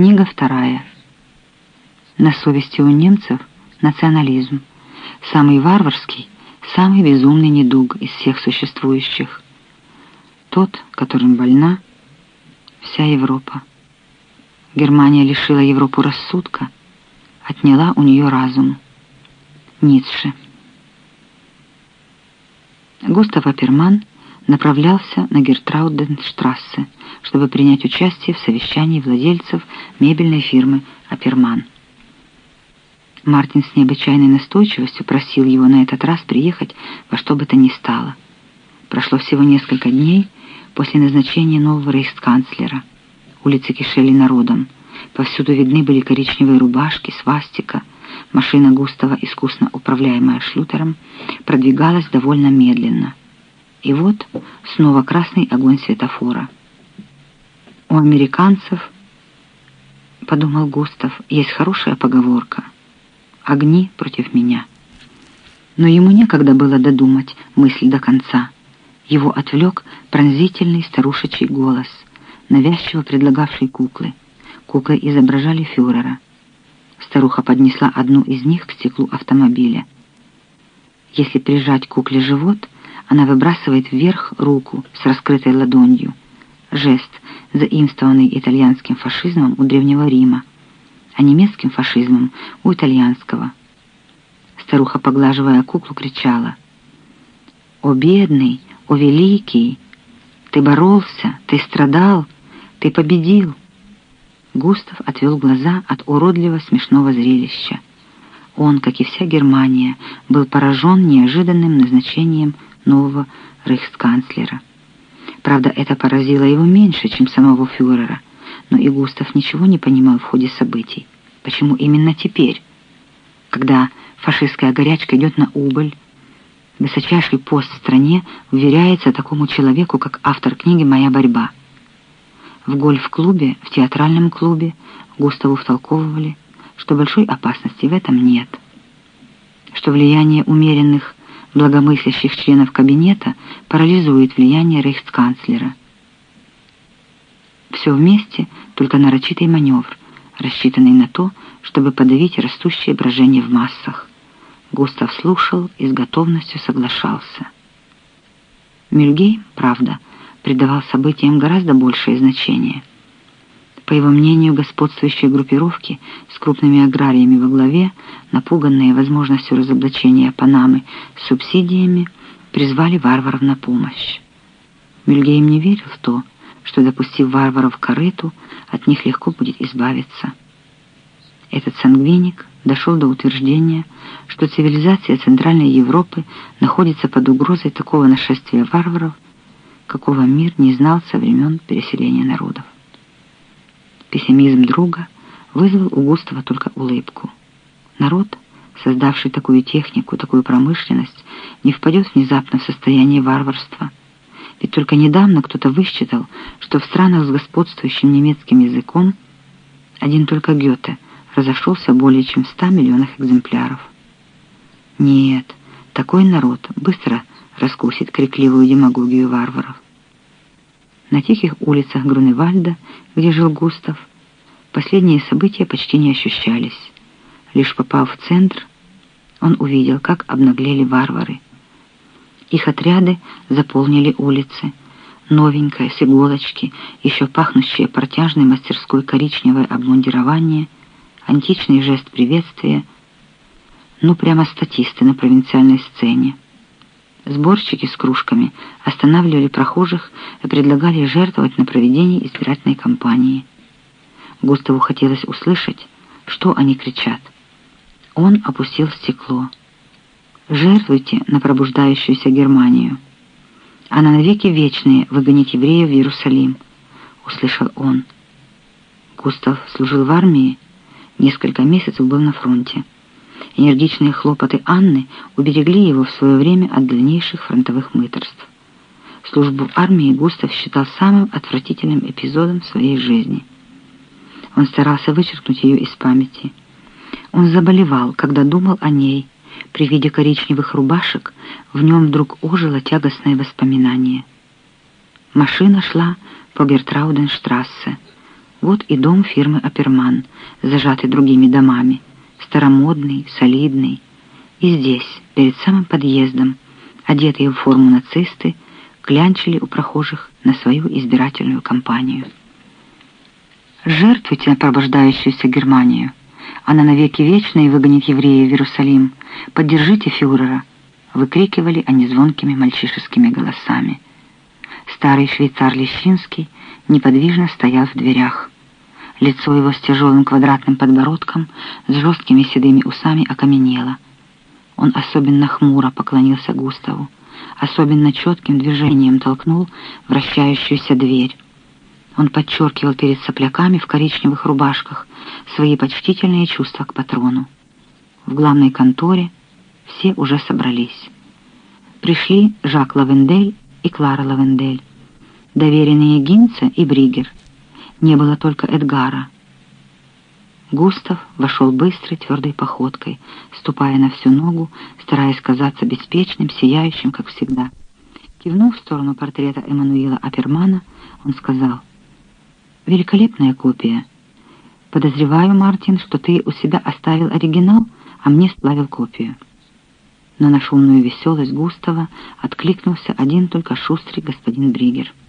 Книга вторая. На совести у немцев национализм. Самый варварский, самый безумный недуг из всех существующих. Тот, которым больна вся Европа. Германия лишила Европу рассудка, отняла у нее разум. Ницше. Густав Аперман направлялся на Гертрауденштрассе, чтобы принять участие в совещании владельцев мебельной фирмы «Аперман». Мартин с необычайной настойчивостью просил его на этот раз приехать во что бы то ни стало. Прошло всего несколько дней после назначения нового рейхсканцлера. Улицы кишели народом. Повсюду видны были коричневые рубашки, свастика. Машина Густава, искусно управляемая шлютером, продвигалась довольно медленно. И вот снова красный огонь светофора. У американцев, подумал Густав, есть хорошая поговорка «Огни против меня». Но ему некогда было додумать мысль до конца. Его отвлек пронзительный старушечий голос, навязчиво предлагавший куклы. Куклы изображали фюрера. Старуха поднесла одну из них к стеклу автомобиля. Если прижать кукле живот — она выбрасывает вверх руку с раскрытой ладонью. Жест, заимствованный итальянским фашизмом у Древнего Рима, а немецким фашизмом у итальянского. Старуха, поглаживая куклу, кричала. «О, бедный, о, великий! Ты боролся, ты страдал, ты победил!» Густав отвел глаза от уродливо смешного зрелища. Он, как и вся Германия, был поражен неожиданным назначением нового рейхсканцлера. Правда, это поразило его меньше, чем самого фюрера, но и Густав ничего не понимал в ходе событий. Почему именно теперь, когда фашистская горячка идет на убыль, высочайший пост в стране уверяется такому человеку, как автор книги «Моя борьба». В гольф-клубе, в театральном клубе Густаву втолковывали, что большой опасности в этом нет, что влияние умеренных благомыслящих членов кабинета парализует влияние рейхсканцлера. Все вместе только нарочитый маневр, рассчитанный на то, чтобы подавить растущее брожение в массах. Густав слушал и с готовностью соглашался. Мюльгей, правда, придавал событиям гораздо большее значение – по его мнению, господствующие группировки с крупными аграриями во главе, напуганные возможностью разоблачения Панамы субсидиями, призвали варваров на помощь. Мюльгейм не верил в то, что, допустив варваров к корыту, от них легко будет избавиться. Этот сангвиник дошел до утверждения, что цивилизация Центральной Европы находится под угрозой такого нашествия варваров, какого мир не знал со времен переселения народов. Пессимизм друга вызвал у Густава только улыбку. Народ, создавший такую технику, такую промышленность, не впадет внезапно в состояние варварства. Ведь только недавно кто-то высчитал, что в странах с господствующим немецким языком один только Гёте разошелся более чем в 100 миллионах экземпляров. Нет, такой народ быстро раскусит крикливую демагогию варваров. На тихих улицах Груневальда, где жил Густав, последние события почти не ощущались. Лишь попав в центр, он увидел, как обнаглели варвары. Их отряды заполнили улицы. Новенькое, с иголочки, еще пахнущее протяжной мастерской коричневое обмундирование, античный жест приветствия, ну прямо статисты на провинциальной сцене. Сборщики с кружками останавливали прохожих и предлагали жертвовать на проведение избирательной кампании. Густаву хотелось услышать, что они кричат. Он опустил стекло. «Жертвуйте на пробуждающуюся Германию. Она навеки вечные выгонит евреев в Иерусалим», — услышал он. Густав служил в армии, несколько месяцев был на фронте. Энергичные хлопоты Анны уберегли его в свое время от дальнейших фронтовых мыторств. Службу в армии Густав считал самым отвратительным эпизодом в своей жизни. Он старался вычеркнуть ее из памяти. Он заболевал, когда думал о ней. При виде коричневых рубашек в нем вдруг ожило тягостное воспоминание. Машина шла по Гертрауденштрассе. Вот и дом фирмы «Аперман», зажатый другими домами, старомодный, солидный. И здесь, перед самым подъездом, одетые в форму нацисты, клянчили у прохожих на свою избирательную кампанию. Жертвуйте пробуждающуюся Германию. Она навеки вечной выгонит евреев в Иерусалим. Поддержите фюрера, выкрикивали они звонкими мальчишескими голосами. Старый швейцар Лещинский неподвижно стоял в дверях. Лицо его с тяжелым квадратным подбородком, с жесткими седыми усами окаменело. Он особенно хмуро поклонился Густаву, особенно четким движением толкнул вращающуюся дверь. Он подчеркивал перед сопляками в коричневых рубашках свои почтительные чувства к патрону. В главной конторе все уже собрались. Пришли Жак Лавендель и Клара Лавендель, доверенные Гинца и Бригер. Не было только Эдгара. Густав вошел быстрой, твердой походкой, ступая на всю ногу, стараясь казаться беспечным, сияющим, как всегда. Кивнув в сторону портрета Эммануила Апермана, он сказал, «Великолепная копия. Подозреваю, Мартин, что ты у себя оставил оригинал, а мне сплавил копию» но на шумную веселость Густава откликнулся один только шустрый господин Бригер —